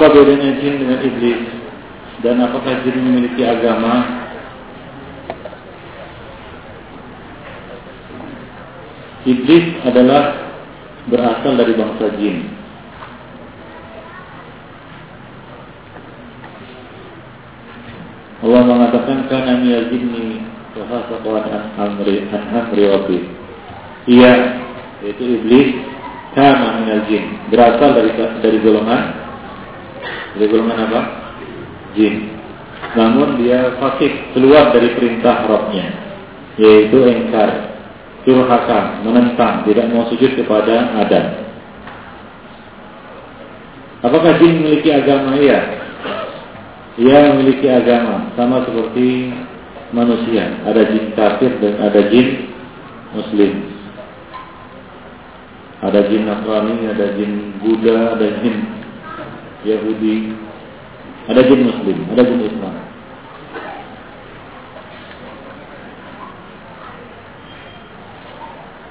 Apa bedanya jin dengan iblis? Dan apakah jin memiliki agama? Iblis adalah berasal dari bangsa jin. Allah mengatakan karena miyazini wahasaqwan an amri an amri rabbi. Iya, yaitu iblis karena minal jin berasal dari dari golongan dari golongan apa? Jin. Namun dia fasik keluar dari perintah Rabbnya yaitu engkar, durhaka, menentang, tidak mau sujud kepada Adam. Apakah jin memiliki agama? Iya. Ia memiliki agama sama seperti manusia. Ada jin kafir dan ada jin muslim. Ada jin Nasrani, ada jin Buddha, ada jin Yahudi, ada jin Muslim, ada jin Islam.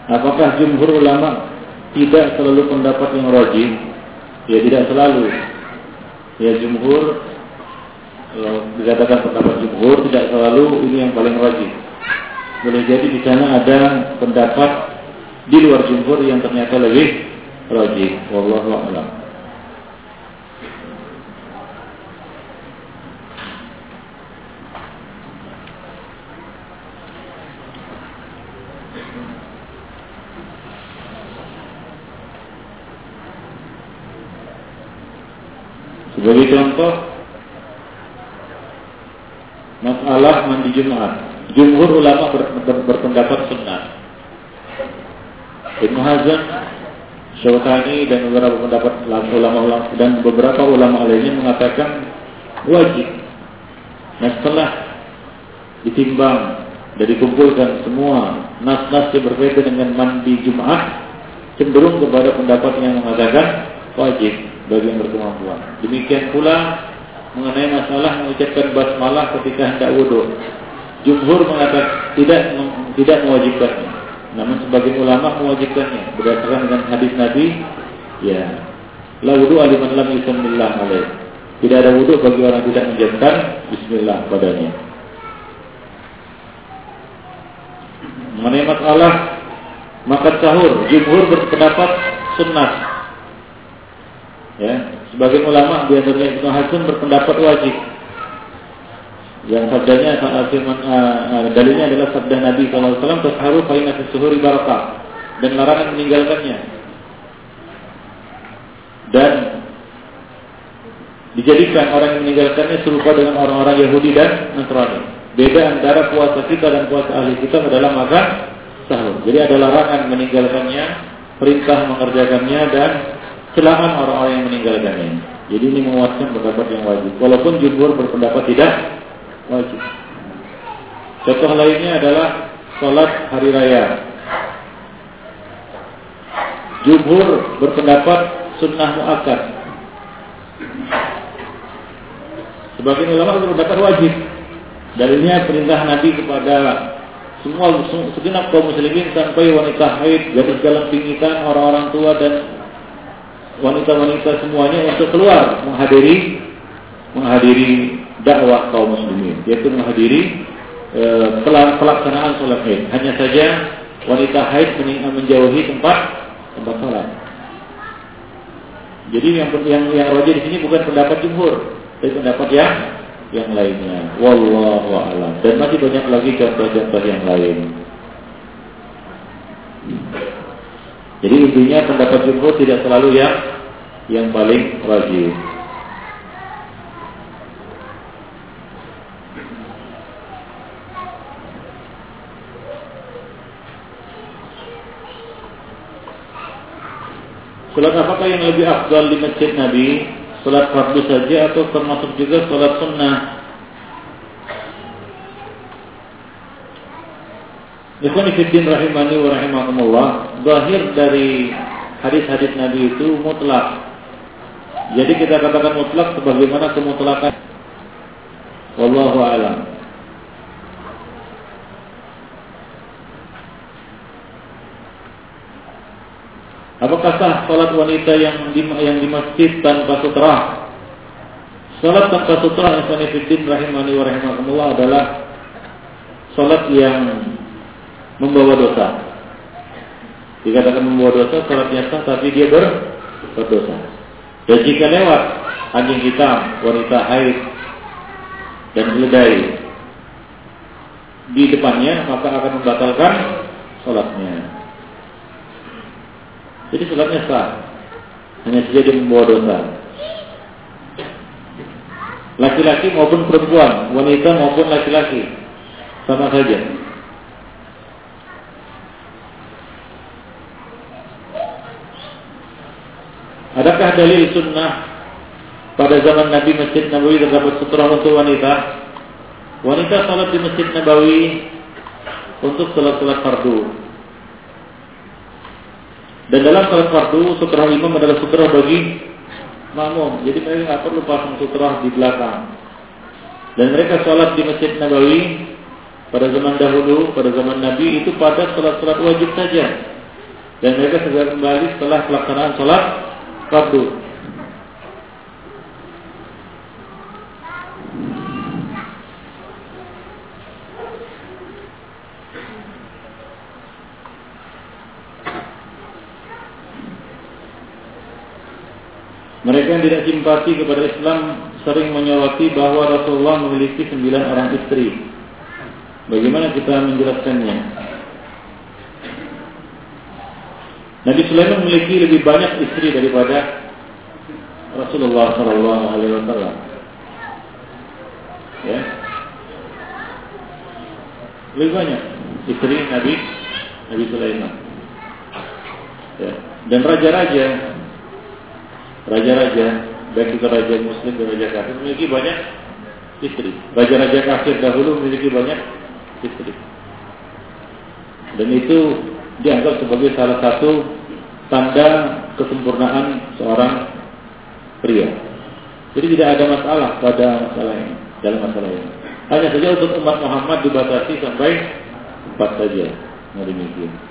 Apakah jumhur ulama tidak selalu pendapat yang rajih? Ya tidak selalu. Ya jumhur kalau dikatakan pendapat jumhur tidak selalu ini yang paling rajih. Boleh jadi di sana ada pendapat di luar jumhur yang ternyata lebih rajih. Wallahu a'lam. Sebagai contoh masalah mandi Jumat. Jumhur ulama ber, ber, berpendapat sunnah. Ibnu Hazm, Syaukani dan beberapa pendapat ulama-ulama dan beberapa ulama lainnya mengatakan wajib. Nah setelah ditimbang dan dikumpulkan semua nas-nas yang berbeda dengan mandi Jumat cenderung kepada pendapat yang mengatakan wajib bagi yang berkemampuan. Demikian pula mengenai masalah mengucapkan basmalah ketika hendak wudhu. Jumhur mengatakan tidak tidak mewajibkannya. Namun sebagian ulama mewajibkannya berdasarkan dengan hadis Nabi, ya, la wudhu aliman lam yusamillah alaih. Tidak ada wudhu bagi orang tidak menjadikan bismillah padanya. Mengenai masalah makan sahur, jumhur berpendapat sunnah Ya, sebagian ulama di antaranya Ibnu Hazm berpendapat wajib. Yang sabdanya firman uh, dalilnya adalah sabda Nabi SAW tasharu fa inna suhuri barakah dan larangan meninggalkannya. Dan dijadikan orang yang meninggalkannya serupa dengan orang-orang Yahudi dan Nasrani. Beda antara puasa kita dan puasa ahli kita adalah makan sahur. Jadi ada larangan meninggalkannya, perintah mengerjakannya dan celaan orang-orang yang meninggalkannya. Jadi ini menguatkan pendapat yang wajib. Walaupun jumhur berpendapat tidak wajib. Contoh lainnya adalah sholat hari raya. Jumhur berpendapat sunnah muakkad. Sebagian ulama berpendapat wajib. Dalilnya perintah Nabi kepada semua segenap kaum muslimin sampai wanita haid, gadis dalam pingitan, orang-orang tua dan wanita-wanita semuanya untuk keluar menghadiri menghadiri dakwah kaum muslimin yaitu menghadiri e, pelaksanaan sholat haid. Hanya saja wanita haid menjauhi tempat tempat sholat. Jadi yang yang yang roja di sini bukan pendapat jumhur, tapi pendapat yang yang lainnya. Wallahu a'lam. Dan masih banyak lagi contoh-contoh yang lain. Jadi intinya pendapat jumhur tidak selalu yang yang paling rajin. Salat apakah yang lebih afdal di masjid Nabi? Salat fardu saja atau termasuk juga salat sunnah? Ikhwan Fiddin rahimani wa rahimakumullah Zahir dari hadis-hadis Nabi itu mutlak Jadi kita katakan mutlak sebagaimana kemutlakan Wallahu a'lam. Apakah sah salat wanita yang di, yang di masjid tanpa sutra? Salat tanpa sutra Ikhwanifiddin rahimani wa rahimakumullah adalah salat yang membawa dosa. Dikatakan membawa dosa, salatnya sah tapi dia ber berdosa. Dan jika lewat anjing hitam, wanita haid, dan keledai di depannya, maka akan membatalkan sholatnya. Jadi sholatnya sah, hanya saja dia membawa dosa. Laki-laki maupun perempuan, wanita maupun laki-laki, sama saja. Adakah dalil sunnah pada zaman Nabi Masjid Nabawi terdapat sutra untuk wanita? Wanita salat di Masjid Nabawi untuk salat-salat fardu. Dan dalam salat fardu, sutra imam adalah sutra bagi makmum. Jadi mereka nggak perlu pasang sutra di belakang. Dan mereka salat di Masjid Nabawi pada zaman dahulu, pada zaman Nabi itu pada salat-salat wajib saja. Dan mereka segera kembali setelah pelaksanaan salat fardu. Mereka yang tidak simpati kepada Islam sering menyoroti bahwa Rasulullah memiliki sembilan orang istri. Bagaimana kita menjelaskannya? Nabi Sulaiman memiliki lebih banyak istri daripada Rasulullah Sallallahu Alaihi Wasallam. Ya, lebih banyak istri Nabi Nabi Sulaiman. Ya. Dan raja-raja, raja-raja, baik itu raja Muslim dan raja kafir memiliki banyak istri. Raja-raja kafir dahulu memiliki banyak istri. Dan itu dianggap sebagai salah satu tanda kesempurnaan seorang pria. Jadi tidak ada masalah pada masalah ini, dalam masalah ini. Hanya saja untuk umat Muhammad dibatasi sampai empat saja. Nah demikian.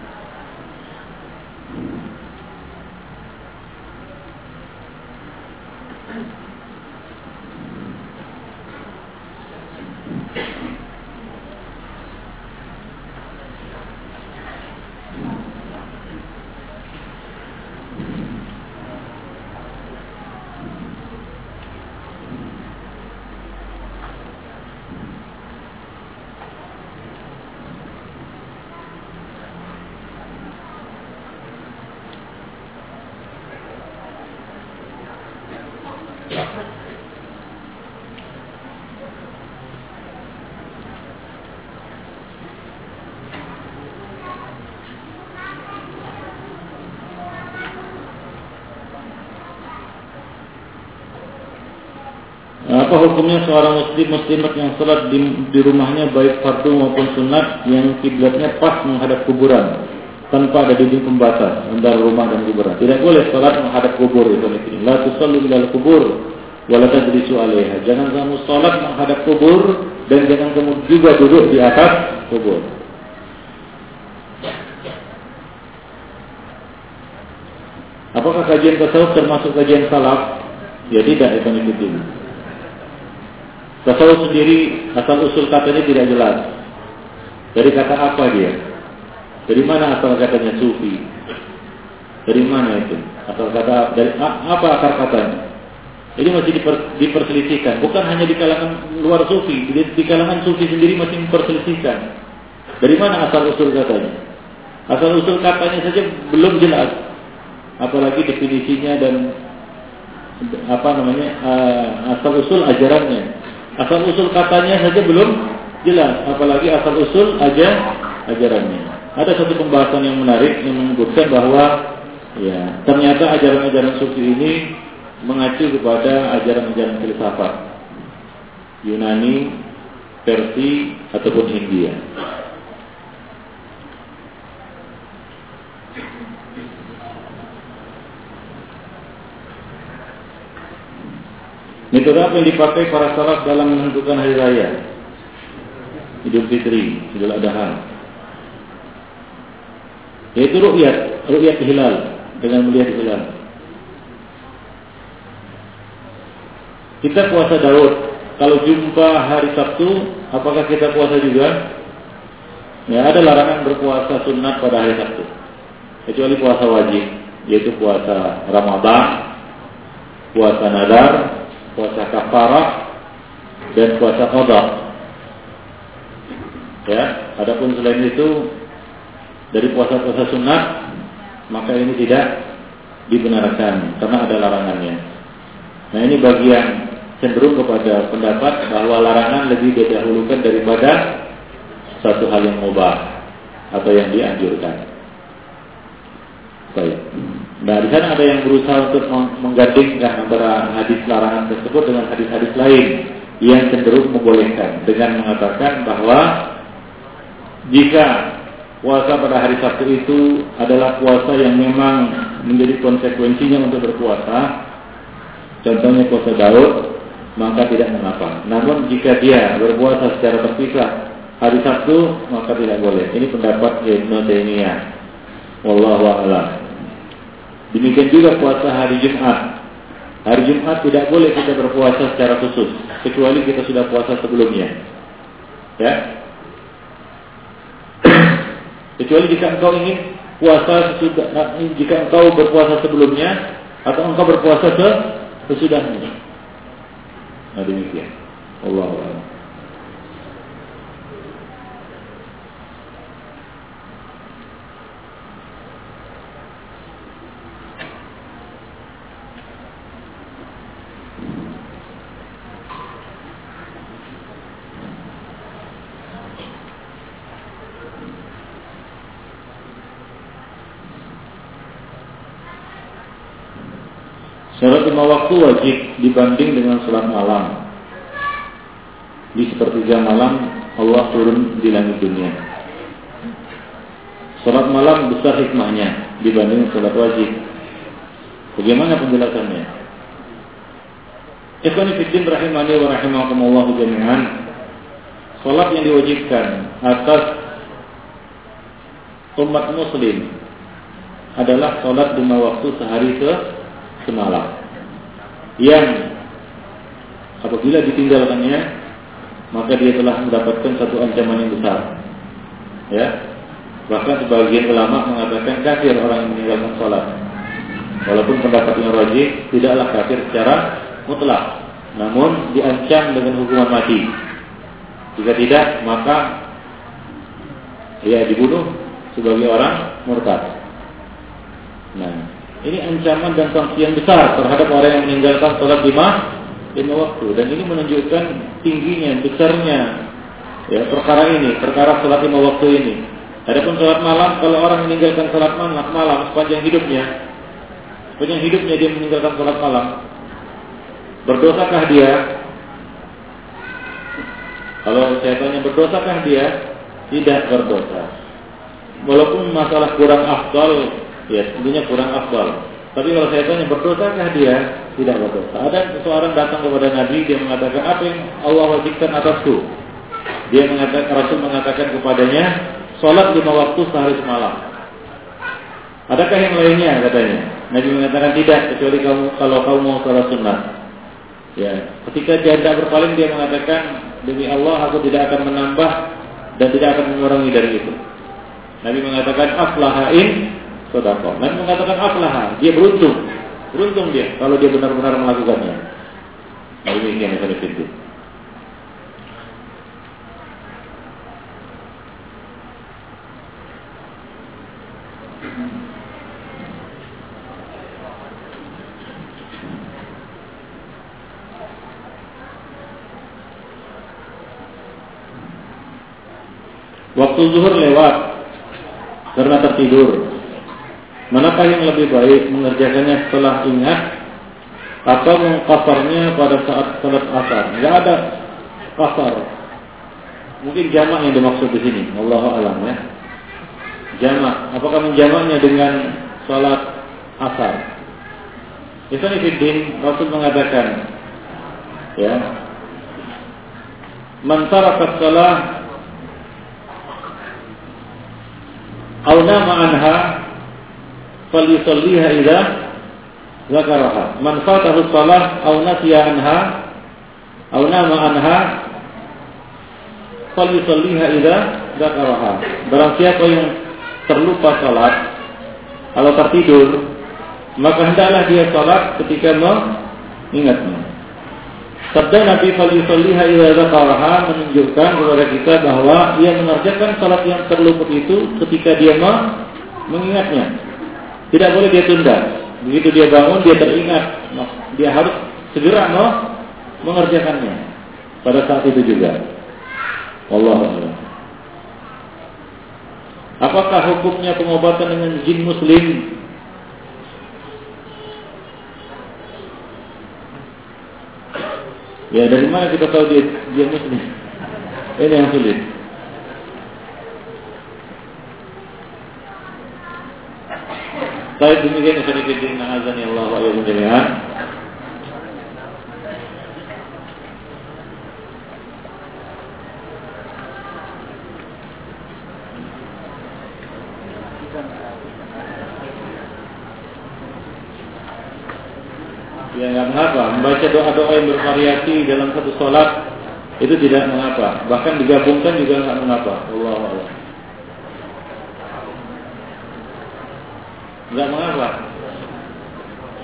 Apa hukumnya seorang muslim muslimat yang sholat di, di rumahnya baik fardu maupun sunat yang kiblatnya pas menghadap kuburan tanpa ada dinding pembatas antara rumah dan kuburan. Tidak boleh sholat menghadap kubur itu. La tusallu ila kubur wala tadrisu alaiha. Jangan kamu sholat menghadap kubur dan jangan kamu juga duduk di atas kubur. Apakah kajian tasawuf termasuk kajian salaf? Ya tidak, itu ini. Tasawuf sendiri asal usul katanya tidak jelas. Dari kata apa dia? Dari mana asal katanya sufi? Dari mana itu? Asal kata dari apa akar katanya? Ini masih diper, diperselisihkan. Bukan hanya di kalangan luar sufi, di, di kalangan sufi sendiri masih diperselisihkan. Dari mana asal usul katanya? Asal usul katanya saja belum jelas. Apalagi definisinya dan apa namanya uh, asal usul ajarannya. Asal usul katanya saja belum jelas, apalagi asal usul aja ajarannya. Ada satu pembahasan yang menarik yang menyebutkan bahwa ya ternyata ajaran-ajaran sufi ini mengacu kepada ajaran-ajaran filsafat Yunani, Persia ataupun India. Metode apa yang dipakai para salaf dalam menentukan hari raya? Idul Fitri, Idul Adha. Yaitu ru'yat, ru'yat hilal dengan melihat hilal. Kita puasa Daud. Kalau jumpa hari Sabtu, apakah kita puasa juga? Ya, ada larangan berpuasa sunat pada hari Sabtu. Kecuali puasa wajib, yaitu puasa Ramadan, puasa nadar, puasa kafarah, dan puasa qada. Ya, adapun selain itu dari puasa-puasa sunat, maka ini tidak dibenarkan karena ada larangannya. Nah ini bagian cenderung kepada pendapat bahwa larangan lebih didahulukan daripada satu hal yang mubah atau yang dianjurkan. Baik. Nah di sana ada yang berusaha untuk menggandingkan antara hadis larangan tersebut dengan hadis-hadis lain yang cenderung membolehkan dengan mengatakan bahwa jika puasa pada hari Sabtu itu adalah puasa yang memang menjadi konsekuensinya untuk berpuasa, contohnya puasa Daud, maka tidak mengapa. Namun jika dia berpuasa secara terpisah hari Sabtu, maka tidak boleh. Ini pendapat Ibnu Taimiyah. Wallahu a'lam. Demikian juga puasa hari Jumat. Hari Jumat tidak boleh kita berpuasa secara khusus, kecuali kita sudah puasa sebelumnya. Ya. kecuali jika engkau ingin puasa sesudah jika engkau berpuasa sebelumnya atau engkau berpuasa sesudahnya. Nah demikian. Allah Allah. Sholat lima waktu wajib dibanding dengan sholat malam. Di sepertiga malam Allah turun di langit dunia. Sholat malam besar hikmahnya dibanding sholat wajib. Bagaimana penjelasannya? Ikhwan Fiddin rahimani wa rahimakumullahu jami'an Sholat yang diwajibkan atas umat muslim adalah sholat lima waktu sehari ke semalam. Yang apabila ditinggalkannya maka dia telah mendapatkan satu ancaman yang besar. Ya. Bahkan sebagian ulama mengatakan kafir orang yang meninggalkan sholat. Walaupun pendapatnya wajib tidaklah kafir secara mutlak. Namun diancam dengan hukuman mati. Jika tidak maka ia dibunuh sebagai orang murtad. Nah ini ancaman dan sanksi yang besar terhadap orang yang meninggalkan sholat lima lima waktu dan ini menunjukkan tingginya, besarnya ya perkara ini, perkara sholat lima waktu ini. Adapun sholat malam, kalau orang meninggalkan sholat malam, malam sepanjang hidupnya, sepanjang hidupnya dia meninggalkan sholat malam, berdosakah dia? Kalau saya tanya berdosakah dia? Tidak berdosa. Walaupun masalah kurang afdal ya tentunya kurang afdal. Tapi kalau saya tanya berdosakah dia? Tidak berdosa. Ada seseorang datang kepada Nabi dia mengatakan apa yang Allah wajibkan atasku? Dia mengatakan Rasul mengatakan kepadanya sholat lima waktu sehari semalam. Adakah yang lainnya katanya? Nabi mengatakan tidak kecuali kamu kalau kamu mau sholat sunnah. Ya, ketika janda berpaling dia mengatakan demi Allah aku tidak akan menambah dan tidak akan mengurangi dari itu. Nabi mengatakan aflahain sodako. Dan mengatakan aflah, dia beruntung. Beruntung dia kalau dia benar-benar melakukannya. Nah, ini yang saya pintu. Waktu zuhur lewat karena tertidur. Manakah yang lebih baik mengerjakannya setelah ingat atau mengkasarnya pada saat salat asar? Tidak ada kasar. Mungkin jamak yang dimaksud di sini. Allah alam ya. Jamak. Apakah menjamaknya dengan salat asar? Isanifiddin Rasul mengatakan ya Man taraka salah anha falyusalliha idza zakaraha. Man fatahu shalah aw nasiya anha Aw nama anha falyusalliha idza dzakaraha. Barang siapa yang terlupa salat kalau tertidur, maka hendaklah dia salat ketika mengingatnya. Sabda Nabi falyusalliha idza dzakaraha menunjukkan kepada kita bahwa ia mengerjakan salat yang terluput itu ketika dia mengingatnya. Tidak boleh dia tunda. Begitu dia bangun dia teringat, dia harus segera mengerjakannya pada saat itu juga. Allah Apakah hukumnya pengobatan dengan jin muslim? Ya dari mana kita tahu dia, dia muslim? Ini yang sulit. Baik demikian sedikit azan Allah wa jami'an. Ya nggak mengapa. Membaca doa-doa yang bervariasi dalam satu sholat itu tidak mengapa. Bahkan digabungkan juga nggak mengapa. Allah Allah. Nggak mengapa.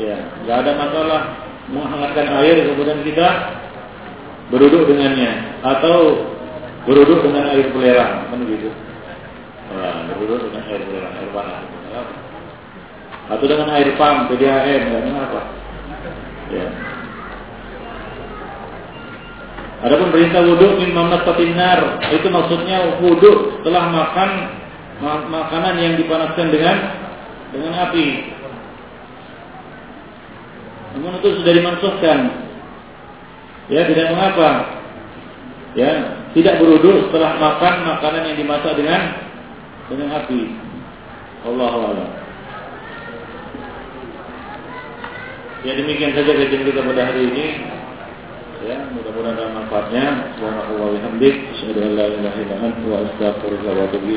Ya, nggak ada masalah menghangatkan air kemudian kita beruduk dengannya atau beruduk dengan air belerang kan begitu. Nah, beruduk dengan air belerang, air panas. Atau dengan air pam, PDAM, nggak mengapa. Ya. Adapun perintah wudhu min mamnatatin itu maksudnya wudhu setelah makan makanan yang dipanaskan dengan dengan api. Namun itu sudah dimansuhkan. Ya, tidak mengapa. Ya, tidak berwudu setelah makan makanan yang dimasak dengan dengan api. Allahu a'lam. Ya demikian saja kajian kita pada hari ini. Ya, mudah-mudahan ada manfaatnya. Subhanallah wa bihamdik, asyhadu an la ilaha illa anta wa astaghfiruka wa atubu.